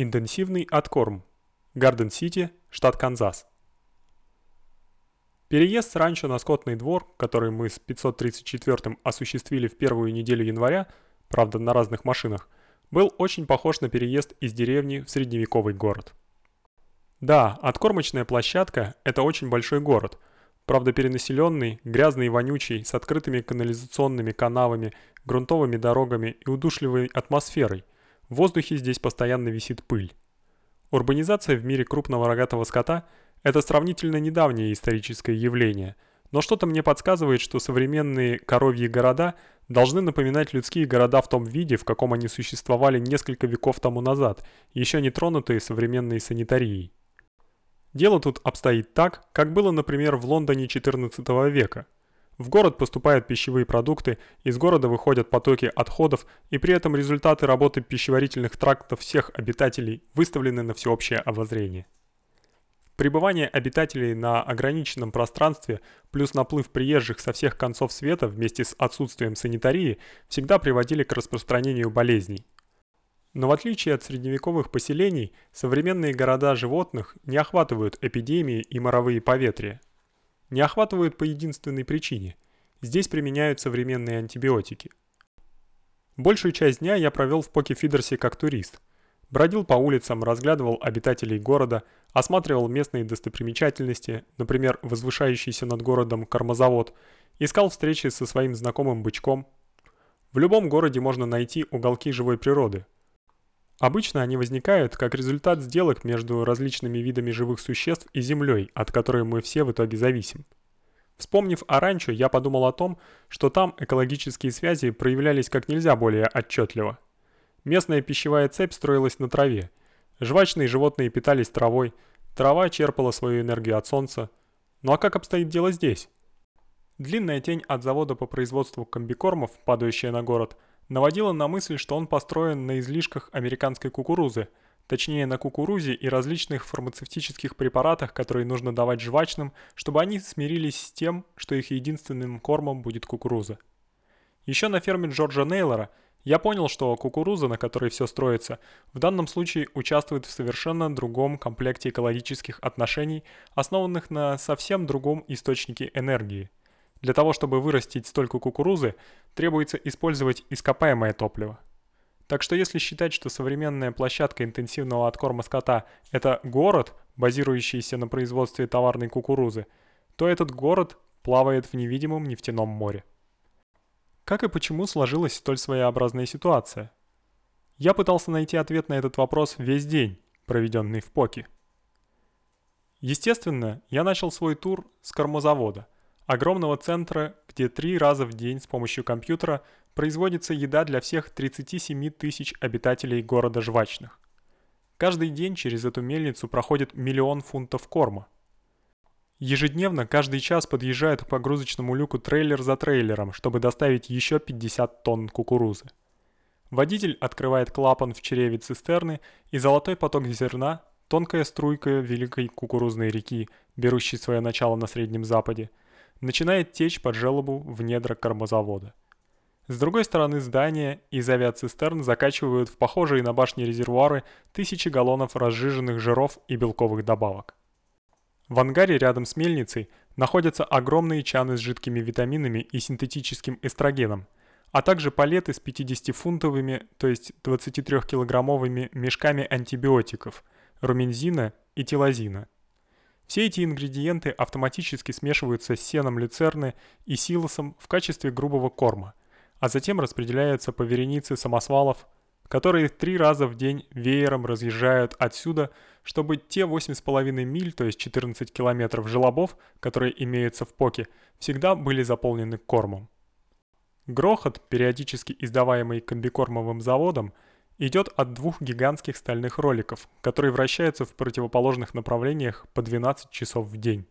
Интенсивный откорм. Гарден-Сити, штат Канзас. Переезд с ранчо на скотный двор, который мы с 534-м осуществили в первую неделю января, правда на разных машинах, был очень похож на переезд из деревни в средневековый город. Да, откормочная площадка – это очень большой город, правда перенаселенный, грязный и вонючий, с открытыми канализационными канавами, грунтовыми дорогами и удушливой атмосферой. В воздухе здесь постоянно висит пыль. Урбанизация в мире крупного рогатого скота – это сравнительно недавнее историческое явление, но что-то мне подсказывает, что современные коровьи города должны напоминать людские города в том виде, в каком они существовали несколько веков тому назад, еще не тронутые современной санитарией. Дело тут обстоит так, как было, например, в Лондоне XIV века. В город поступают пищевые продукты, из города выходят потоки отходов, и при этом результаты работы пищеварительных трактов всех обитателей выставлены на всеобщее обозрение. Пребывание обитателей на ограниченном пространстве плюс наплыв приезжих со всех концов света вместе с отсутствием санитарии всегда приводили к распространению болезней. Но в отличие от средневековых поселений, современные города животных не охватывают эпидемии и моровые поветрия. Не охватывают по единственной причине. Здесь применяют современные антибиотики. Большую часть дня я провел в Покефидерсе как турист. Бродил по улицам, разглядывал обитателей города, осматривал местные достопримечательности, например, возвышающийся над городом кормозавод, искал встречи со своим знакомым бычком. В любом городе можно найти уголки живой природы – Обычно они возникают как результат сделок между различными видами живых существ и землей, от которой мы все в итоге зависим. Вспомнив о ранчо, я подумал о том, что там экологические связи проявлялись как нельзя более отчетливо. Местная пищевая цепь строилась на траве. Жвачные животные питались травой, трава черпала свою энергию от солнца. Ну а как обстоит дело здесь? Длинная тень от завода по производству комбикормов, падающая на город – наводило на мысль, что он построен на излишках американской кукурузы, точнее на кукурузе и различных фармацевтических препаратах, которые нужно давать жвачным, чтобы они смирились с тем, что их единственным кормом будет кукуруза. Еще на ферме Джорджа Нейлора я понял, что кукуруза, на которой все строится, в данном случае участвует в совершенно другом комплекте экологических отношений, основанных на совсем другом источнике энергии – для того, чтобы вырастить столько кукурузы, требуется использовать ископаемое топливо. Так что если считать, что современная площадка интенсивного откорма скота – это город, базирующийся на производстве товарной кукурузы, то этот город плавает в невидимом нефтяном море. Как и почему сложилась столь своеобразная ситуация? Я пытался найти ответ на этот вопрос весь день, проведенный в Поке. Естественно, я начал свой тур с кормозавода – огромного центра, где три раза в день с помощью компьютера производится еда для всех 37 тысяч обитателей города Жвачных. Каждый день через эту мельницу проходит миллион фунтов корма. Ежедневно каждый час подъезжает к погрузочному люку трейлер за трейлером, чтобы доставить еще 50 тонн кукурузы. Водитель открывает клапан в чреве цистерны, и золотой поток зерна, тонкая струйка великой кукурузной реки, берущей свое начало на Среднем Западе, начинает течь под желобу в недра кормозавода. С другой стороны здания из авиацистерн закачивают в похожие на башни резервуары тысячи галлонов разжиженных жиров и белковых добавок. В ангаре рядом с мельницей находятся огромные чаны с жидкими витаминами и синтетическим эстрогеном, а также палеты с 50-фунтовыми, то есть 23-килограммовыми мешками антибиотиков, румензина и тилозина – все эти ингредиенты автоматически смешиваются с сеном люцерны и силосом в качестве грубого корма, а затем распределяются по веренице самосвалов, которые три раза в день веером разъезжают отсюда, чтобы те 8,5 миль, то есть 14 километров желобов, которые имеются в Поке, всегда были заполнены кормом. Грохот, периодически издаваемый комбикормовым заводом, идет от двух гигантских стальных роликов, которые вращаются в противоположных направлениях по 12 часов в день.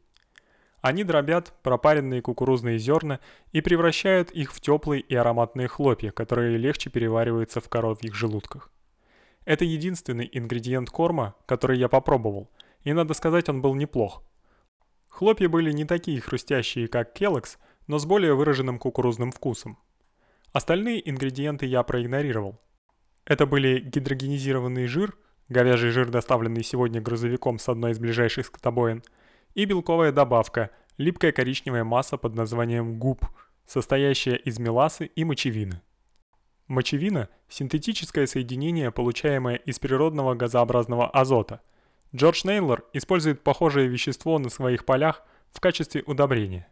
Они дробят пропаренные кукурузные зерна и превращают их в теплые и ароматные хлопья, которые легче перевариваются в коровьих желудках. Это единственный ингредиент корма, который я попробовал, и надо сказать, он был неплох. Хлопья были не такие хрустящие, как Келлогс, но с более выраженным кукурузным вкусом. Остальные ингредиенты я проигнорировал, это были гидрогенизированный жир, говяжий жир, доставленный сегодня грузовиком с одной из ближайших скотобоин, и белковая добавка, липкая коричневая масса под названием губ, состоящая из меласы и мочевины. Мочевина – синтетическое соединение, получаемое из природного газообразного азота. Джордж Нейлор использует похожее вещество на своих полях в качестве удобрения.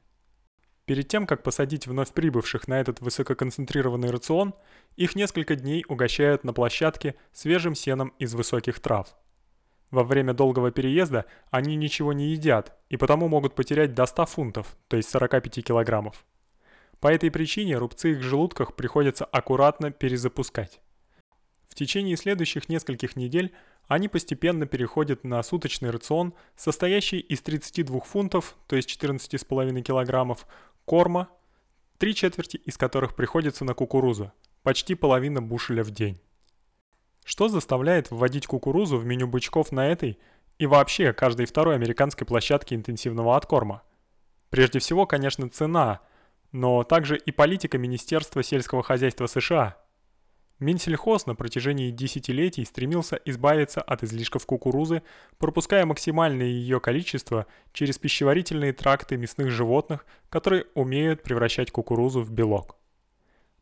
Перед тем, как посадить вновь прибывших на этот высококонцентрированный рацион, их несколько дней угощают на площадке свежим сеном из высоких трав. Во время долгого переезда они ничего не едят и потому могут потерять до 100 фунтов, то есть 45 килограммов. По этой причине рубцы их желудках приходится аккуратно перезапускать. В течение следующих нескольких недель они постепенно переходят на суточный рацион, состоящий из 32 фунтов, то есть 14,5 килограммов, корма, три четверти из которых приходится на кукурузу, почти половина бушеля в день. Что заставляет вводить кукурузу в меню бычков на этой и вообще каждой второй американской площадке интенсивного откорма? Прежде всего, конечно, цена, но также и политика Министерства сельского хозяйства США – Минсельхоз на протяжении десятилетий стремился избавиться от излишков кукурузы, пропуская максимальное ее количество через пищеварительные тракты мясных животных, которые умеют превращать кукурузу в белок.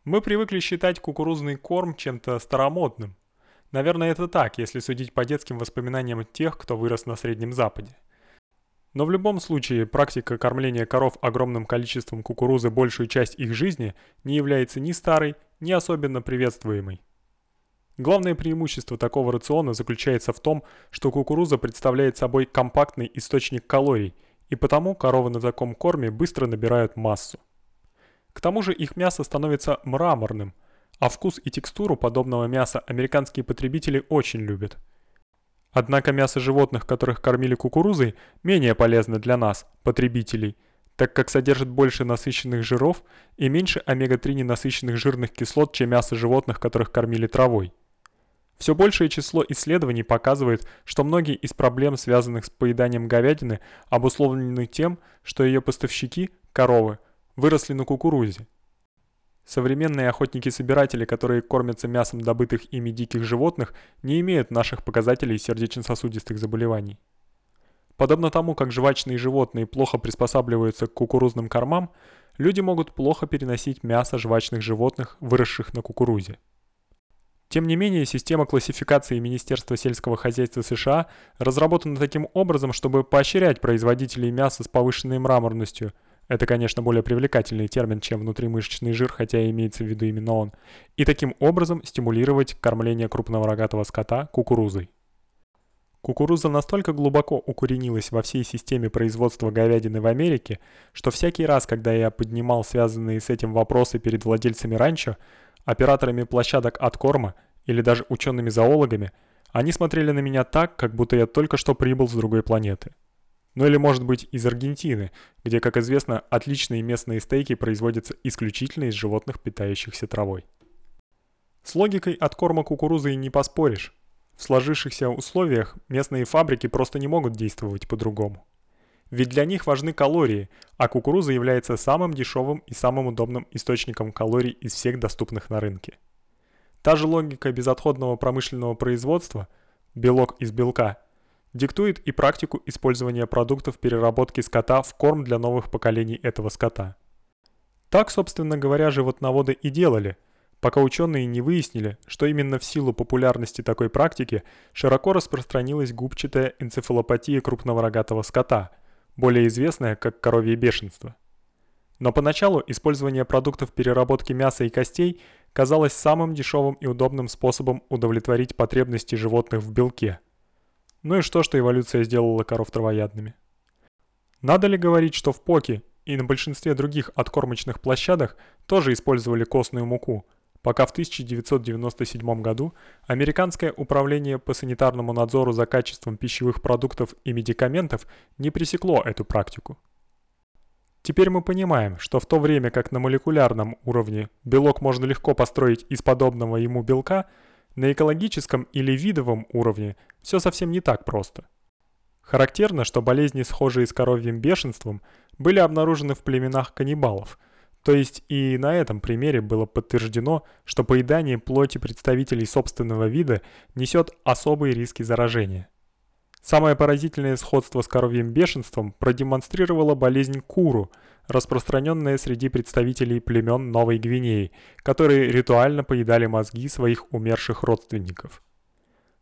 Мы привыкли считать кукурузный корм чем-то старомодным. Наверное, это так, если судить по детским воспоминаниям тех, кто вырос на Среднем Западе. Но в любом случае практика кормления коров огромным количеством кукурузы большую часть их жизни не является ни старой, ни особенно приветствуемой. Главное преимущество такого рациона заключается в том, что кукуруза представляет собой компактный источник калорий, и потому коровы на таком корме быстро набирают массу. К тому же их мясо становится мраморным, а вкус и текстуру подобного мяса американские потребители очень любят. Однако мясо животных, которых кормили кукурузой, менее полезно для нас, потребителей, так как содержит больше насыщенных жиров и меньше омега-3 ненасыщенных жирных кислот, чем мясо животных, которых кормили травой. Все большее число исследований показывает, что многие из проблем, связанных с поеданием говядины, обусловлены тем, что ее поставщики, коровы, выросли на кукурузе. Современные охотники-собиратели, которые кормятся мясом добытых ими диких животных, не имеют наших показателей сердечно-сосудистых заболеваний. Подобно тому, как жвачные животные плохо приспосабливаются к кукурузным кормам, люди могут плохо переносить мясо жвачных животных, выросших на кукурузе. Тем не менее, система классификации Министерства сельского хозяйства США разработана таким образом, чтобы поощрять производителей мяса с повышенной мраморностью – это, конечно, более привлекательный термин, чем внутримышечный жир, хотя имеется в виду именно он. И таким образом стимулировать кормление крупного рогатого скота кукурузой. Кукуруза настолько глубоко укоренилась во всей системе производства говядины в Америке, что всякий раз, когда я поднимал связанные с этим вопросы перед владельцами ранчо, операторами площадок от корма или даже учеными-зоологами, они смотрели на меня так, как будто я только что прибыл с другой планеты. Ну или может быть из Аргентины, где, как известно, отличные местные стейки производятся исключительно из животных, питающихся травой. С логикой от корма кукурузы не поспоришь. В сложившихся условиях местные фабрики просто не могут действовать по-другому. Ведь для них важны калории, а кукуруза является самым дешевым и самым удобным источником калорий из всех доступных на рынке. Та же логика безотходного промышленного производства, белок из белка, диктует и практику использования продуктов переработки скота в корм для новых поколений этого скота. Так, собственно говоря, животноводы и делали, пока ученые не выяснили, что именно в силу популярности такой практики широко распространилась губчатая энцефалопатия крупного рогатого скота, более известная как коровье бешенство. Но поначалу использование продуктов переработки мяса и костей казалось самым дешевым и удобным способом удовлетворить потребности животных в белке – ну и что, что эволюция сделала коров травоядными? Надо ли говорить, что в Поке и на большинстве других откормочных площадок тоже использовали костную муку, пока в 1997 году Американское управление по санитарному надзору за качеством пищевых продуктов и медикаментов не пресекло эту практику. Теперь мы понимаем, что в то время как на молекулярном уровне белок можно легко построить из подобного ему белка – на экологическом или видовом уровне все совсем не так просто. Характерно, что болезни, схожие с коровьим бешенством, были обнаружены в племенах каннибалов, То есть и на этом примере было подтверждено, что поедание плоти представителей собственного вида несёт особые риски заражения. Самое поразительное сходство с коровьим бешенством продемонстрировала болезнь куру, распространённая среди представителей племён Новой Гвинеи, которые ритуально поедали мозги своих умерших родственников.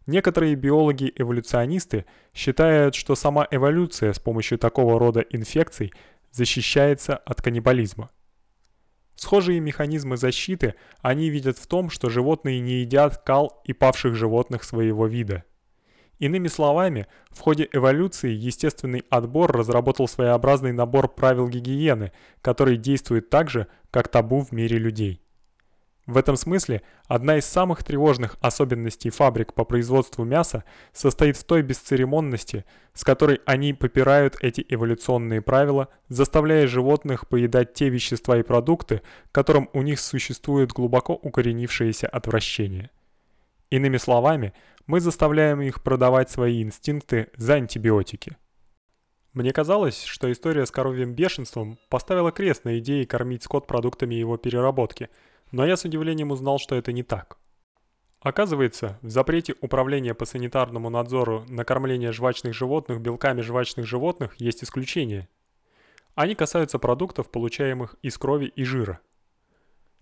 Некоторые биологи-эволюционисты считают, что сама эволюция с помощью такого рода инфекций защищается от каннибализма. Схожие механизмы защиты они видят в том, что животные не едят кал и павших животных своего вида. Иными словами, в ходе эволюции естественный отбор разработал своеобразный набор правил гигиены, который действует так же, как табу в мире людей. В этом смысле одна из самых тревожных особенностей фабрик по производству мяса состоит в той бесцеремонности, с которой они попирают эти эволюционные правила, заставляя животных поедать те вещества и продукты, к которым у них существует глубоко укоренившееся отвращение. Иными словами, мы заставляем их продавать свои инстинкты за антибиотики. Мне казалось, что история с коровьим бешенством поставила крест на идее кормить скот продуктами его переработки – но я с удивлением узнал, что это не так. Оказывается, в запрете управления по санитарному надзору на кормление жвачных животных белками жвачных животных есть исключения. Они касаются продуктов, получаемых из крови и жира.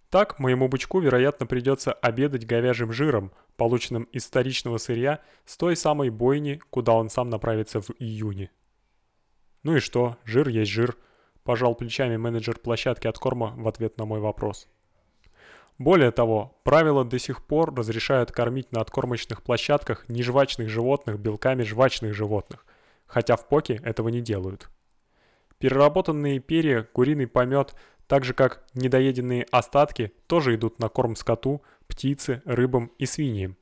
Так, моему бычку, вероятно, придется обедать говяжьим жиром, полученным из вторичного сырья с той самой бойни, куда он сам направится в июне. Ну и что, жир есть жир, пожал плечами менеджер площадки от корма в ответ на мой вопрос. Более того, правила до сих пор разрешают кормить на откормочных площадках нежвачных животных белками жвачных животных, хотя в поке этого не делают. Переработанные перья, куриный помет, так же как недоеденные остатки, тоже идут на корм скоту, птице, рыбам и свиньям.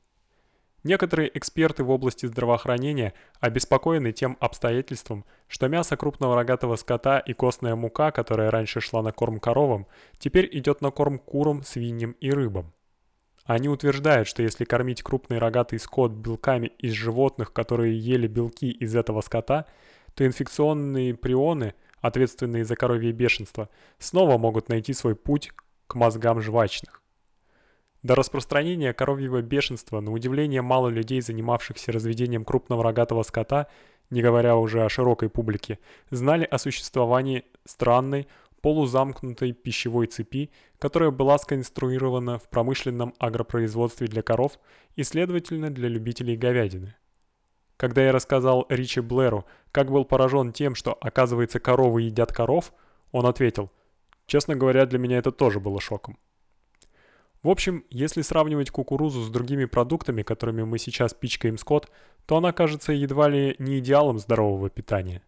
Некоторые эксперты в области здравоохранения обеспокоены тем обстоятельством, что мясо крупного рогатого скота и костная мука, которая раньше шла на корм коровам, теперь идет на корм курам, свиньям и рыбам. Они утверждают, что если кормить крупный рогатый скот белками из животных, которые ели белки из этого скота, то инфекционные прионы, ответственные за коровье бешенство, снова могут найти свой путь к мозгам жвачных. До распространения коровьего бешенства, на удивление мало людей, занимавшихся разведением крупного рогатого скота, не говоря уже о широкой публике, знали о существовании странной, полузамкнутой пищевой цепи, которая была сконструирована в промышленном агропроизводстве для коров и, следовательно, для любителей говядины. Когда я рассказал Ричи Блэру, как был поражен тем, что, оказывается, коровы едят коров, он ответил, «Честно говоря, для меня это тоже было шоком». В общем, если сравнивать кукурузу с другими продуктами, которыми мы сейчас пичкаем скот, то она кажется едва ли не идеалом здорового питания.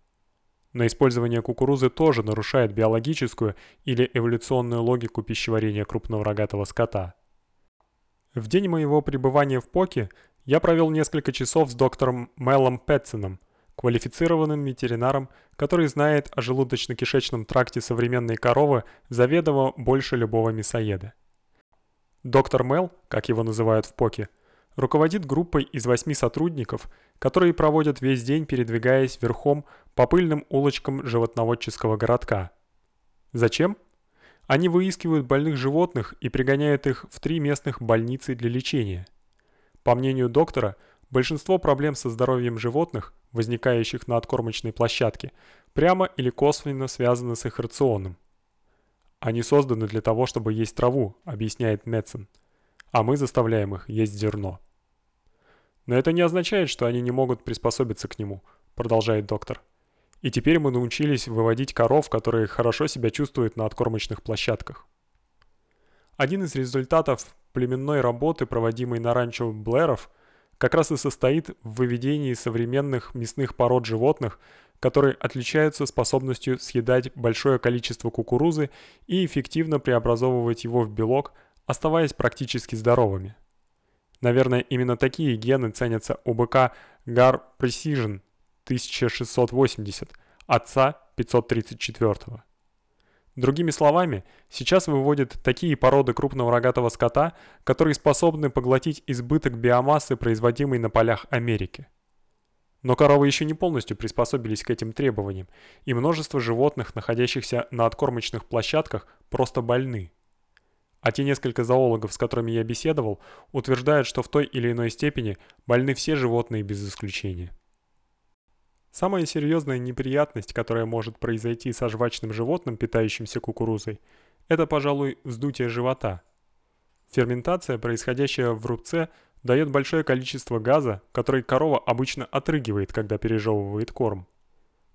Но использование кукурузы тоже нарушает биологическую или эволюционную логику пищеварения крупного рогатого скота. В день моего пребывания в Поке я провел несколько часов с доктором Мелом Пэтсоном, квалифицированным ветеринаром, который знает о желудочно-кишечном тракте современной коровы заведомо больше любого мясоеда. Доктор Мел, как его называют в ПОКе, руководит группой из восьми сотрудников, которые проводят весь день, передвигаясь верхом по пыльным улочкам животноводческого городка. Зачем? Они выискивают больных животных и пригоняют их в три местных больницы для лечения. По мнению доктора, большинство проблем со здоровьем животных, возникающих на откормочной площадке, прямо или косвенно связаны с их рационом. Они созданы для того, чтобы есть траву, объясняет Метсон. А мы заставляем их есть зерно. Но это не означает, что они не могут приспособиться к нему, продолжает доктор. И теперь мы научились выводить коров, которые хорошо себя чувствуют на откормочных площадках. Один из результатов племенной работы, проводимой на ранчо Блэров, как раз и состоит в выведении современных мясных пород животных которые отличаются способностью съедать большое количество кукурузы и эффективно преобразовывать его в белок, оставаясь практически здоровыми. Наверное, именно такие гены ценятся у быка Gar Precision 1680, отца 534. Другими словами, сейчас выводят такие породы крупного рогатого скота, которые способны поглотить избыток биомассы, производимой на полях Америки. Но коровы еще не полностью приспособились к этим требованиям, и множество животных, находящихся на откормочных площадках, просто больны. А те несколько зоологов, с которыми я беседовал, утверждают, что в той или иной степени больны все животные без исключения. Самая серьезная неприятность, которая может произойти со жвачным животным, питающимся кукурузой, это, пожалуй, вздутие живота. Ферментация, происходящая в рубце, дает большое количество газа, который корова обычно отрыгивает, когда пережевывает корм.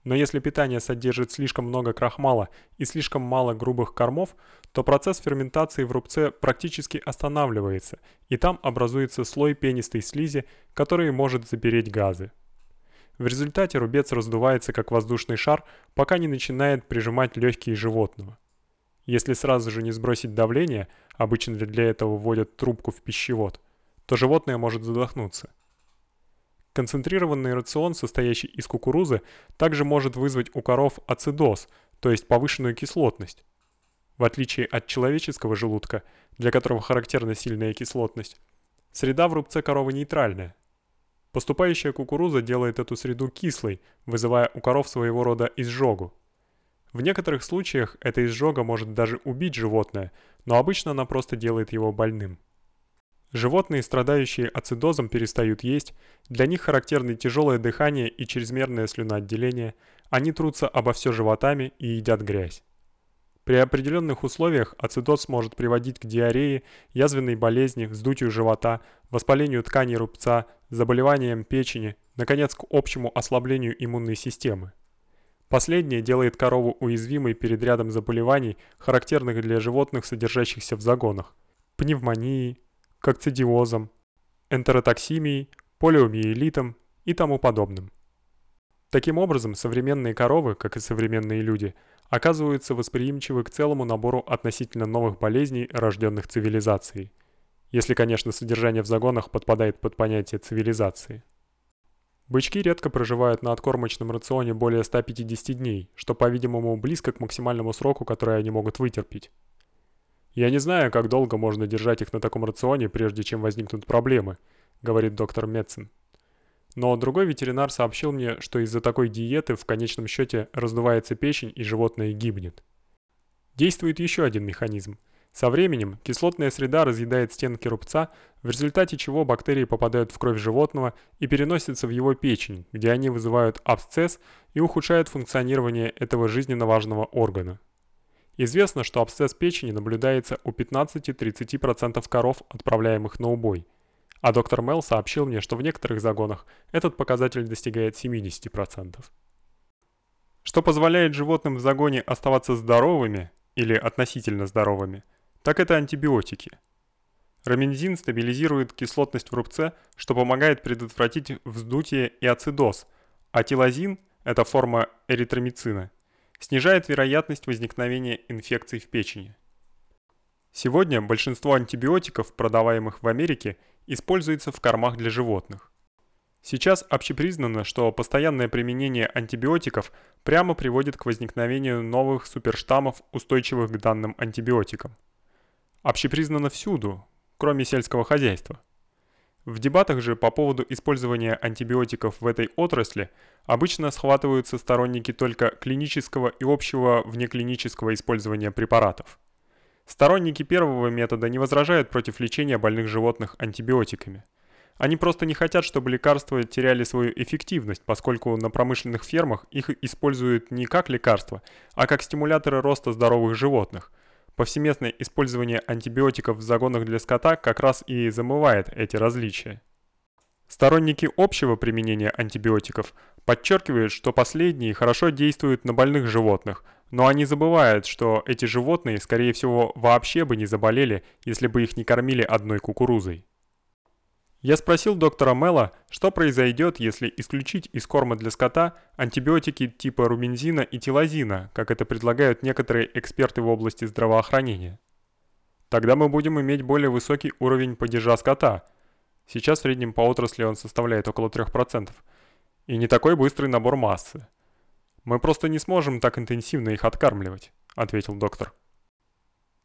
Но если питание содержит слишком много крахмала и слишком мало грубых кормов, то процесс ферментации в рубце практически останавливается, и там образуется слой пенистой слизи, который может запереть газы. В результате рубец раздувается как воздушный шар, пока не начинает прижимать легкие животного. Если сразу же не сбросить давление, обычно для этого вводят трубку в пищевод, то животное может задохнуться. Концентрированный рацион, состоящий из кукурузы, также может вызвать у коров ацидоз, то есть повышенную кислотность. В отличие от человеческого желудка, для которого характерна сильная кислотность, среда в рубце коровы нейтральная. Поступающая кукуруза делает эту среду кислой, вызывая у коров своего рода изжогу. В некоторых случаях эта изжога может даже убить животное, но обычно она просто делает его больным. Животные, страдающие ацидозом, перестают есть, для них характерны тяжелое дыхание и чрезмерное слюноотделение, они трутся обо все животами и едят грязь. При определенных условиях ацидоз может приводить к диарее, язвенной болезни, вздутию живота, воспалению тканей рубца, заболеваниям печени, наконец, к общему ослаблению иммунной системы. Последнее делает корову уязвимой перед рядом заболеваний, характерных для животных, содержащихся в загонах: пневмонией, кокцидиозом, энтеротоксимией, полиомиелитом и тому подобным. Таким образом, современные коровы, как и современные люди, оказываются восприимчивы к целому набору относительно новых болезней, рожденных цивилизацией. Если, конечно, содержание в загонах подпадает под понятие цивилизации. Бычки редко проживают на откормочном рационе более 150 дней, что, по-видимому, близко к максимальному сроку, который они могут вытерпеть. Я не знаю, как долго можно держать их на таком рационе, прежде чем возникнут проблемы, говорит доктор Метцен. Но другой ветеринар сообщил мне, что из-за такой диеты в конечном счете раздувается печень и животное гибнет. Действует еще один механизм. Со временем кислотная среда разъедает стенки рубца, в результате чего бактерии попадают в кровь животного и переносятся в его печень, где они вызывают абсцесс и ухудшают функционирование этого жизненно важного органа. Известно, что абсцесс печени наблюдается у 15-30% коров, отправляемых на убой. А доктор Мел сообщил мне, что в некоторых загонах этот показатель достигает 70%. Что позволяет животным в загоне оставаться здоровыми или относительно здоровыми, так это антибиотики. Роминзин стабилизирует кислотность в рубце, что помогает предотвратить вздутие и ацидоз, а тилазин это форма эритромицина снижает вероятность возникновения инфекций в печени. Сегодня большинство антибиотиков, продаваемых в Америке, используется в кормах для животных. Сейчас общепризнано, что постоянное применение антибиотиков прямо приводит к возникновению новых суперштаммов, устойчивых к данным антибиотикам. Общепризнано всюду, кроме сельского хозяйства. В дебатах же по поводу использования антибиотиков в этой отрасли обычно схватываются сторонники только клинического и общего внеклинического использования препаратов. Сторонники первого метода не возражают против лечения больных животных антибиотиками. Они просто не хотят, чтобы лекарства теряли свою эффективность, поскольку на промышленных фермах их используют не как лекарства, а как стимуляторы роста здоровых животных – Повсеместное использование антибиотиков в загонах для скота как раз и замывает эти различия. Сторонники общего применения антибиотиков подчеркивают, что последние хорошо действуют на больных животных, но они забывают, что эти животные, скорее всего, вообще бы не заболели, если бы их не кормили одной кукурузой. Я спросил доктора Мела, что произойдет, если исключить из корма для скота антибиотики типа руминзина и тилазина, как это предлагают некоторые эксперты в области здравоохранения. Тогда мы будем иметь более высокий уровень падежа скота. Сейчас в среднем по отрасли он составляет около 3%. И не такой быстрый набор массы. Мы просто не сможем так интенсивно их откармливать, ответил доктор.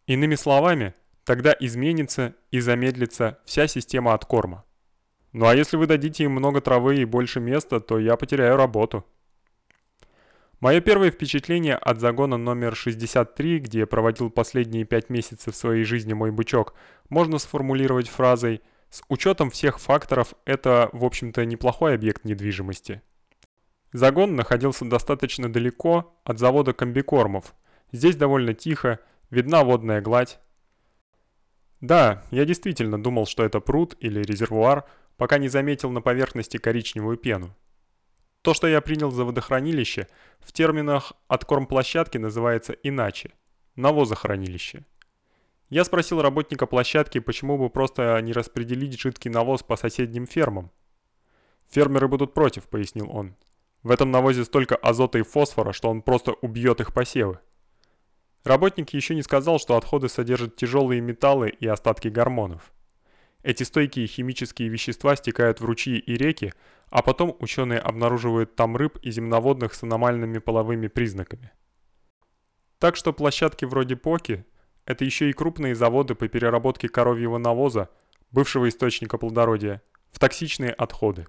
Иными словами, тогда изменится и замедлится вся система откорма. Ну а если вы дадите им много травы и больше места, то я потеряю работу. Мое первое впечатление от загона номер 63, где проводил последние пять месяцев своей жизни мой бычок, можно сформулировать фразой «С учетом всех факторов, это, в общем-то, неплохой объект недвижимости». Загон находился достаточно далеко от завода комбикормов. Здесь довольно тихо, видна водная гладь. Да, я действительно думал, что это пруд или резервуар, пока не заметил на поверхности коричневую пену. То, что я принял за водохранилище, в терминах от кормплощадки называется иначе – навозохранилище. Я спросил работника площадки, почему бы просто не распределить жидкий навоз по соседним фермам. «Фермеры будут против», – пояснил он. «В этом навозе столько азота и фосфора, что он просто убьет их посевы». Работник еще не сказал, что отходы содержат тяжелые металлы и остатки гормонов. Эти стойкие химические вещества стекают в ручьи и реки, а потом ученые обнаруживают там рыб и земноводных с аномальными половыми признаками. Так что площадки вроде Поки – это еще и крупные заводы по переработке коровьего навоза, бывшего источника плодородия, в токсичные отходы.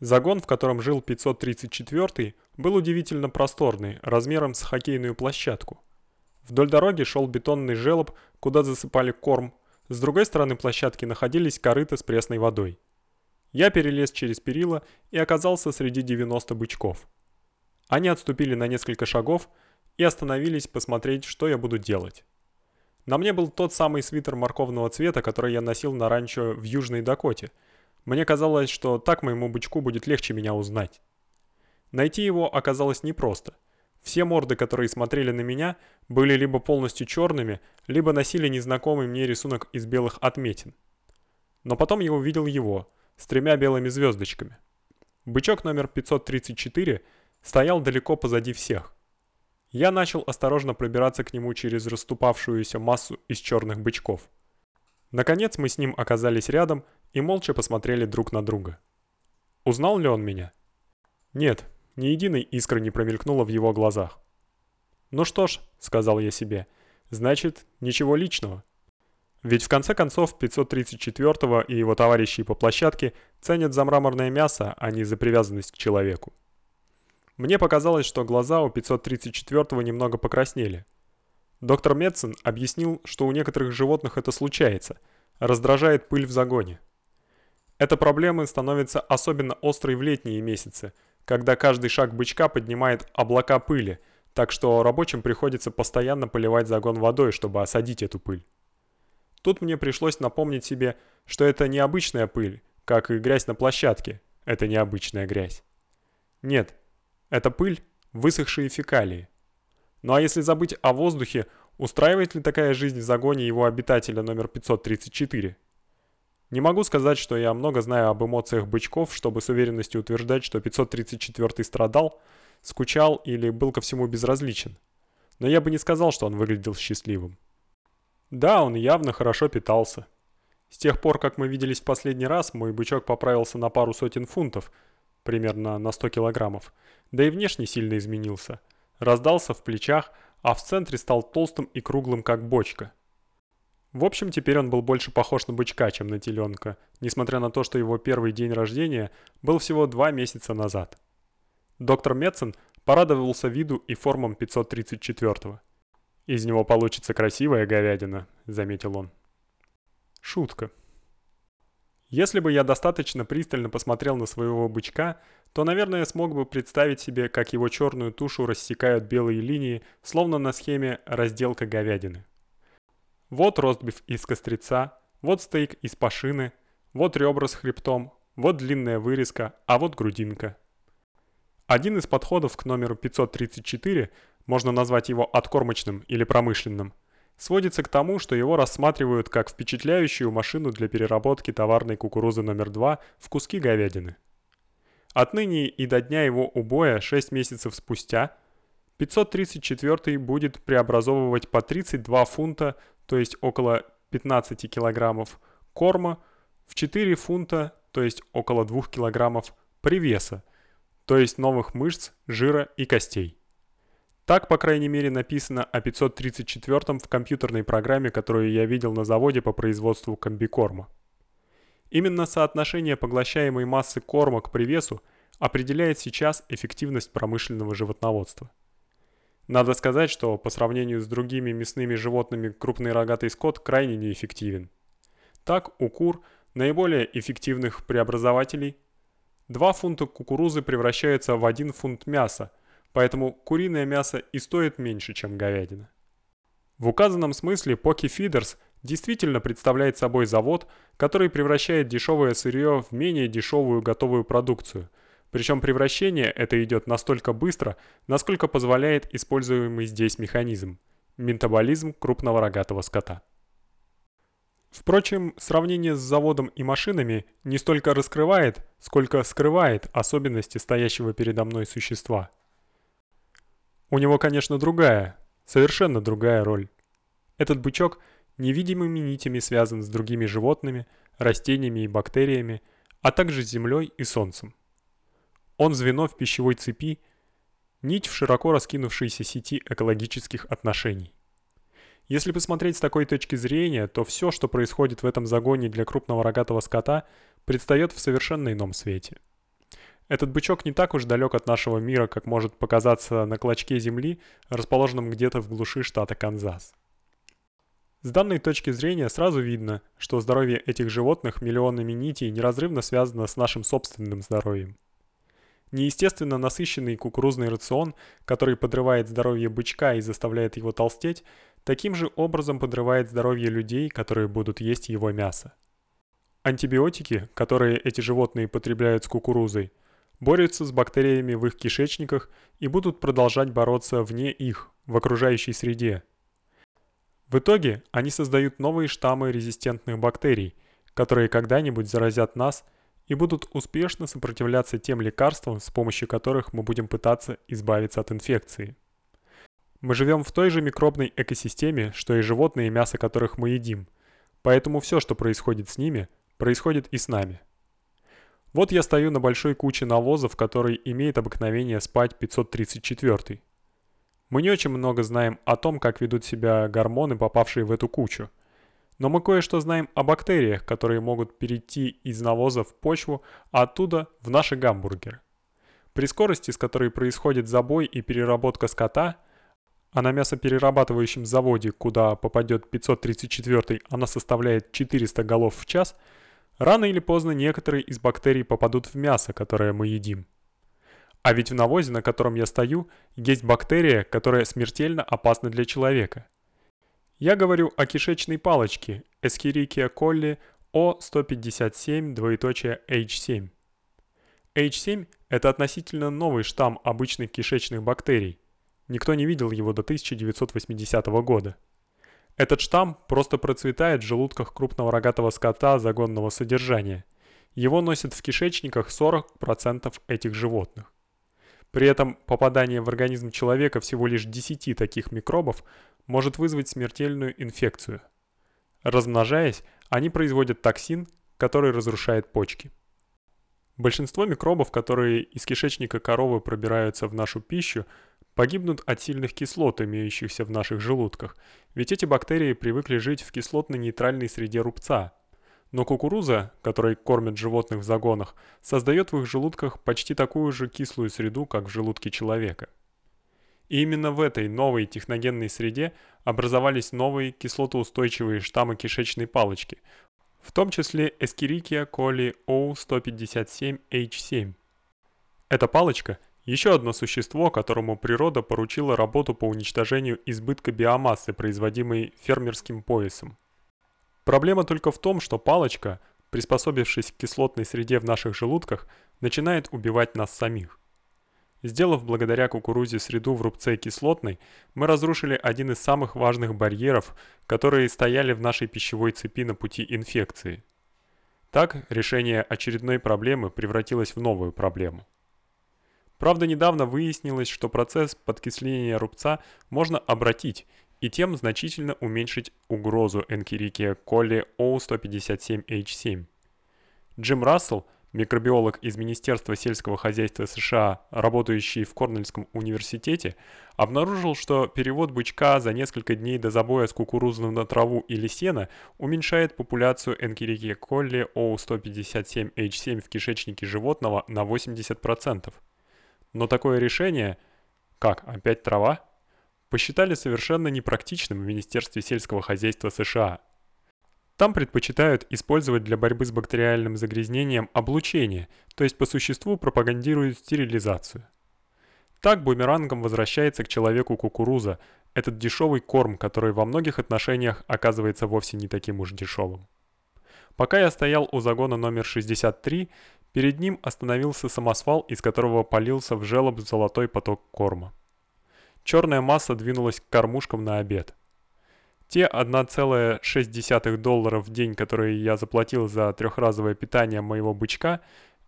Загон, в котором жил 534 был удивительно просторный, размером с хоккейную площадку. Вдоль дороги шел бетонный желоб, куда засыпали корм, с другой стороны площадки находились корыта с пресной водой. Я перелез через перила и оказался среди 90 бычков. Они отступили на несколько шагов и остановились посмотреть, что я буду делать. На мне был тот самый свитер морковного цвета, который я носил на ранчо в Южной Дакоте. Мне казалось, что так моему бычку будет легче меня узнать. Найти его оказалось непросто. Все морды, которые смотрели на меня, были либо полностью черными, либо носили незнакомый мне рисунок из белых отметин. Но потом я увидел его, с тремя белыми звездочками. Бычок номер 534 стоял далеко позади всех. Я начал осторожно пробираться к нему через расступавшуюся массу из черных бычков. Наконец мы с ним оказались рядом и молча посмотрели друг на друга. Узнал ли он меня? Нет, ни единой искры не промелькнуло в его глазах. «Ну что ж», — сказал я себе, — «значит, ничего личного». Ведь в конце концов 534-го и его товарищи по площадке ценят за мраморное мясо, а не за привязанность к человеку. Мне показалось, что глаза у 534-го немного покраснели. Доктор Метсон объяснил, что у некоторых животных это случается, раздражает пыль в загоне. Эта проблема становится особенно острой в летние месяцы – когда каждый шаг бычка поднимает облака пыли, так что рабочим приходится постоянно поливать загон водой, чтобы осадить эту пыль. Тут мне пришлось напомнить себе, что это не обычная пыль, как и грязь на площадке. Это не обычная грязь. Нет, это пыль, высохшие фекалии. Ну а если забыть о воздухе, устраивает ли такая жизнь в загоне его обитателя номер 534? Не могу сказать, что я много знаю об эмоциях бычков, чтобы с уверенностью утверждать, что 534 страдал, скучал или был ко всему безразличен. Но я бы не сказал, что он выглядел счастливым. Да, он явно хорошо питался. С тех пор, как мы виделись в последний раз, мой бычок поправился на пару сотен фунтов, примерно на 100 килограммов, да и внешне сильно изменился. Раздался в плечах, а в центре стал толстым и круглым, как бочка. В общем, теперь он был больше похож на бычка, чем на теленка, несмотря на то, что его первый день рождения был всего два месяца назад. Доктор Метсон порадовался виду и формам 534-го. «Из него получится красивая говядина», — заметил он. Шутка. Если бы я достаточно пристально посмотрел на своего бычка, то, наверное, смог бы представить себе, как его черную тушу рассекают белые линии, словно на схеме разделка говядины. Вот ростбиф из кострица, вот стейк из пашины, вот ребра с хребтом, вот длинная вырезка, а вот грудинка. Один из подходов к номеру 534, можно назвать его откормочным или промышленным, сводится к тому, что его рассматривают как впечатляющую машину для переработки товарной кукурузы номер 2 в куски говядины. Отныне и до дня его убоя 6 месяцев спустя 534 будет преобразовывать по 32 фунта то есть около 15 килограммов, корма в 4 фунта, то есть около 2 килограммов привеса, то есть новых мышц, жира и костей. Так, по крайней мере, написано о 534 в компьютерной программе, которую я видел на заводе по производству комбикорма. Именно соотношение поглощаемой массы корма к привесу определяет сейчас эффективность промышленного животноводства. Надо сказать, что по сравнению с другими мясными животными крупный рогатый скот крайне неэффективен. Так, у кур, наиболее эффективных преобразователей, 2 фунта кукурузы превращаются в 1 фунт мяса, поэтому куриное мясо и стоит меньше, чем говядина. В указанном смысле Pocky Feeders действительно представляет собой завод, который превращает дешевое сырье в менее дешевую готовую продукцию. Причем превращение это идет настолько быстро, насколько позволяет используемый здесь механизм метаболизм крупного рогатого скота. Впрочем, сравнение с заводом и машинами не столько раскрывает, сколько скрывает особенности стоящего передо мной существа. У него, конечно, другая, совершенно другая роль. Этот бычок невидимыми нитями связан с другими животными, растениями и бактериями, а также с землей и солнцем. Он звено в пищевой цепи, нить в широко раскинувшейся сети экологических отношений. Если посмотреть с такой точки зрения, то все, что происходит в этом загоне для крупного рогатого скота, предстает в совершенно ином свете. Этот бычок не так уж далек от нашего мира, как может показаться на клочке земли, расположенном где-то в глуши штата Канзас. С данной точки зрения сразу видно, что здоровье этих животных миллионами нитей неразрывно связано с нашим собственным здоровьем. Неестественно насыщенный кукурузный рацион, который подрывает здоровье бычка и заставляет его толстеть, таким же образом подрывает здоровье людей, которые будут есть его мясо. Антибиотики, которые эти животные потребляют с кукурузой, борются с бактериями в их кишечниках и будут продолжать бороться вне их, в окружающей среде, в итоге они создают новые штаммы резистентных бактерий, которые когда-нибудь заразят нас и будут успешно сопротивляться тем лекарствам, с помощью которых мы будем пытаться избавиться от инфекции. Мы живем в той же микробной экосистеме, что и животные, мясо которых мы едим. Поэтому все, что происходит с ними, происходит и с нами. Вот я стою на большой куче навоза, в которой имеет обыкновение спать 534. Мы не очень много знаем о том, как ведут себя гормоны, попавшие в эту кучу. Но мы кое-что знаем о бактериях, которые могут перейти из навоза в почву, а оттуда в наши гамбургеры. При скорости, с которой происходит забой и переработка скота, а на мясоперерабатывающем заводе, куда попадет 534 она составляет 400 голов в час, рано или поздно некоторые из бактерий попадут в мясо, которое мы едим. А ведь в навозе, на котором я стою, есть бактерия, которая смертельно опасна для человека. Я говорю о кишечной палочке Escherichia coli O157 двоеточие H7. H7 это относительно новый штамм обычных кишечных бактерий. Никто не видел его до 1980 года. Этот штамм просто процветает в желудках крупного рогатого скота загонного содержания. Его носят в кишечниках 40% этих животных. При этом попадание в организм человека всего лишь 10 таких микробов может вызвать смертельную инфекцию. Размножаясь, они производят токсин, который разрушает почки. Большинство микробов, которые из кишечника коровы пробираются в нашу пищу, погибнут от сильных кислот, имеющихся в наших желудках, ведь эти бактерии привыкли жить в кислотно-нейтральной среде рубца – но кукуруза, которой кормят животных в загонах, создает в их желудках почти такую же кислую среду, как в желудке человека. И именно в этой новой техногенной среде образовались новые кислотоустойчивые штаммы кишечной палочки, в том числе Escherichia coli O157H7. Эта палочка – еще одно существо, которому природа поручила работу по уничтожению избытка биомассы, производимой фермерским поясом. Проблема только в том, что палочка, приспособившись к кислотной среде в наших желудках, начинает убивать нас самих. Сделав благодаря кукурузе среду в рубце кислотной, мы разрушили один из самых важных барьеров, которые стояли в нашей пищевой цепи на пути инфекции. Так, решение очередной проблемы превратилось в новую проблему. Правда, недавно выяснилось, что процесс подкисления рубца можно обратить и тем значительно уменьшить угрозу Энкирикия коли O157H7. Джим Рассел, микробиолог из Министерства сельского хозяйства США, работающий в Корнельском университете, обнаружил, что перевод бычка за несколько дней до забоя с кукурузным на траву или сено уменьшает популяцию Энкерихе колли O157H7 в кишечнике животного на 80%. Но такое решение, как опять трава, посчитали совершенно непрактичным в Министерстве сельского хозяйства США – там предпочитают использовать для борьбы с бактериальным загрязнением облучение, то есть по существу пропагандируют стерилизацию. Так бумерангом возвращается к человеку кукуруза, этот дешевый корм, который во многих отношениях оказывается вовсе не таким уж дешевым. Пока я стоял у загона номер 63, перед ним остановился самосвал, из которого полился в желоб золотой поток корма. Черная масса двинулась к кормушкам на обед. Те 1,6 долларов в день, которые я заплатил за трехразовое питание моего бычка,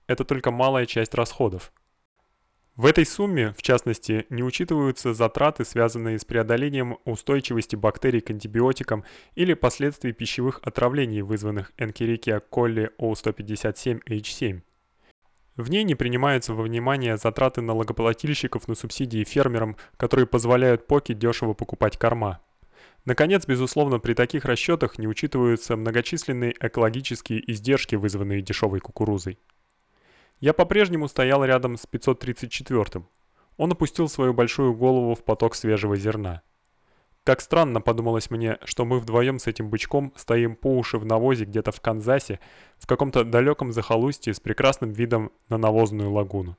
это только малая часть расходов. В этой сумме, в частности, не учитываются затраты, связанные с преодолением устойчивости бактерий к антибиотикам или последствий пищевых отравлений, вызванных Escherichia coli O157H7. В ней не принимаются во внимание затраты налогоплательщиков на субсидии фермерам, которые позволяют Поки дешево покупать корма. Наконец, безусловно, при таких расчетах не учитываются многочисленные экологические издержки, вызванные дешевой кукурузой. Я по-прежнему стоял рядом с 534-м. Он опустил свою большую голову в поток свежего зерна. Как странно подумалось мне, что мы вдвоем с этим бычком стоим по уши в навозе где-то в Канзасе, в каком-то далеком захолустье с прекрасным видом на навозную лагуну.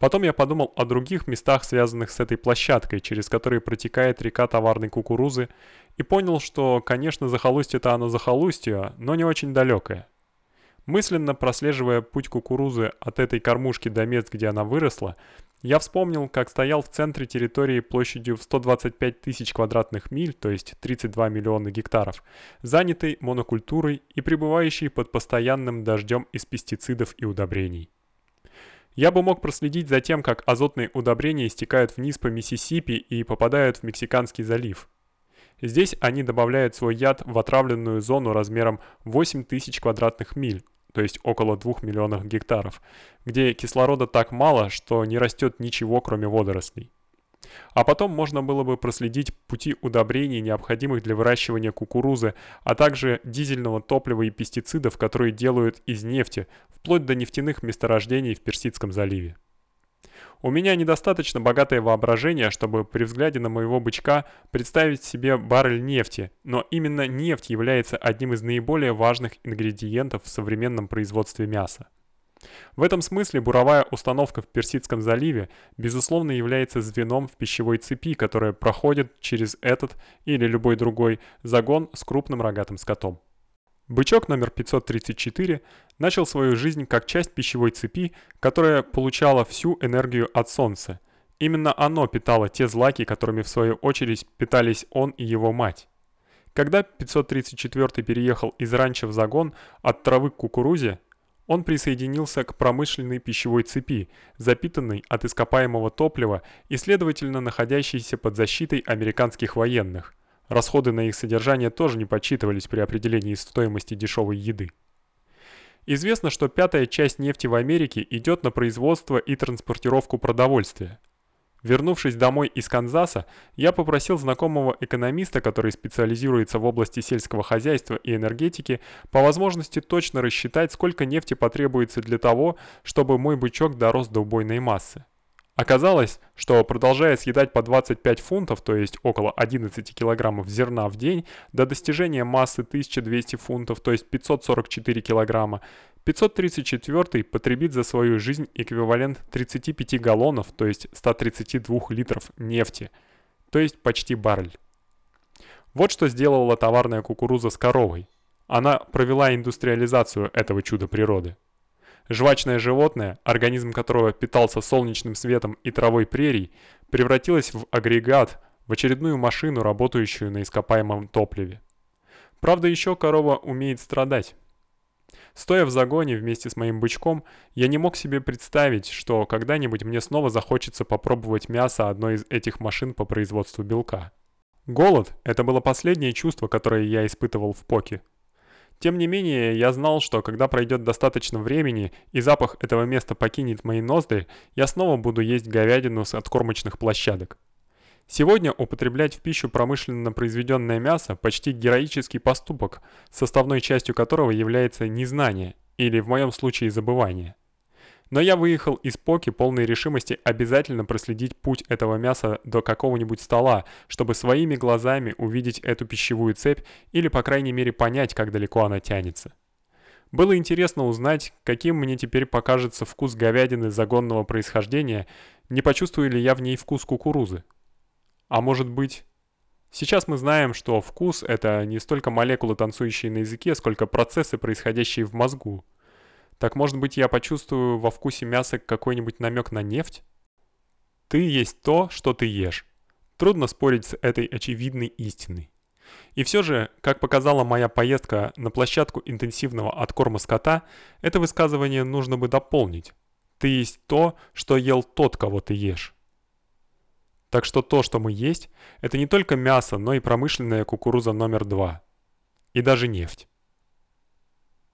Потом я подумал о других местах, связанных с этой площадкой, через которые протекает река товарной кукурузы, и понял, что, конечно, захолустье-то оно захолустье, но не очень далекое. Мысленно прослеживая путь кукурузы от этой кормушки до мест, где она выросла, я вспомнил, как стоял в центре территории площадью в 125 тысяч квадратных миль, то есть 32 миллиона гектаров, занятый монокультурой и пребывающий под постоянным дождем из пестицидов и удобрений. Я бы мог проследить за тем, как азотные удобрения стекают вниз по Миссисипи и попадают в Мексиканский залив. Здесь они добавляют свой яд в отравленную зону размером 8000 квадратных миль, то есть около 2 миллионов гектаров, где кислорода так мало, что не растет ничего, кроме водорослей. А потом можно было бы проследить пути удобрений, необходимых для выращивания кукурузы, а также дизельного топлива и пестицидов, которые делают из нефти, вплоть до нефтяных месторождений в Персидском заливе. У меня недостаточно богатое воображение, чтобы при взгляде на моего бычка представить себе баррель нефти, но именно нефть является одним из наиболее важных ингредиентов в современном производстве мяса. В этом смысле буровая установка в Персидском заливе безусловно является звеном в пищевой цепи, которая проходит через этот или любой другой загон с крупным рогатым скотом. Бычок номер 534 начал свою жизнь как часть пищевой цепи, которая получала всю энергию от солнца. Именно оно питало те злаки, которыми в свою очередь питались он и его мать. Когда 534 переехал из ранчо в загон от травы к кукурузе, он присоединился к промышленной пищевой цепи, запитанной от ископаемого топлива и, следовательно, находящейся под защитой американских военных. Расходы на их содержание тоже не подсчитывались при определении стоимости дешевой еды. Известно, что пятая часть нефти в Америке идет на производство и транспортировку продовольствия – Вернувшись домой из Канзаса, я попросил знакомого экономиста, который специализируется в области сельского хозяйства и энергетики, по возможности точно рассчитать, сколько нефти потребуется для того, чтобы мой бычок дорос до убойной массы. Оказалось, что продолжая съедать по 25 фунтов, то есть около 11 килограммов зерна в день, до достижения массы 1200 фунтов, то есть 544 килограмма, 534 потребит за свою жизнь эквивалент 35 галлонов, то есть 132 литров нефти, то есть почти баррель. Вот что сделала товарная кукуруза с коровой. Она провела индустриализацию этого чуда природы. Жвачное животное, организм которого питался солнечным светом и травой прерий, превратилось в агрегат, в очередную машину, работающую на ископаемом топливе. Правда, еще корова умеет страдать. Стоя в загоне вместе с моим бычком, я не мог себе представить, что когда-нибудь мне снова захочется попробовать мясо одной из этих машин по производству белка. Голод – это было последнее чувство, которое я испытывал в Поке. Тем не менее, я знал, что когда пройдет достаточно времени и запах этого места покинет мои ноздри, я снова буду есть говядину с откормочных площадок. Сегодня употреблять в пищу промышленно произведенное мясо почти героический поступок, составной частью которого является незнание или в моем случае забывание. Но я выехал из Поки полной решимости обязательно проследить путь этого мяса до какого-нибудь стола, чтобы своими глазами увидеть эту пищевую цепь или, по крайней мере, понять, как далеко она тянется. Было интересно узнать, каким мне теперь покажется вкус говядины загонного происхождения, не почувствую ли я в ней вкус кукурузы. А может быть... Сейчас мы знаем, что вкус – это не столько молекулы, танцующие на языке, сколько процессы, происходящие в мозгу. Так может быть я почувствую во вкусе мяса какой-нибудь намек на нефть? Ты есть то, что ты ешь. Трудно спорить с этой очевидной истиной. И все же, как показала моя поездка на площадку интенсивного откорма скота, это высказывание нужно бы дополнить. Ты есть то, что ел тот, кого ты ешь. Так что то, что мы есть, это не только мясо, но и промышленная кукуруза номер два. И даже нефть.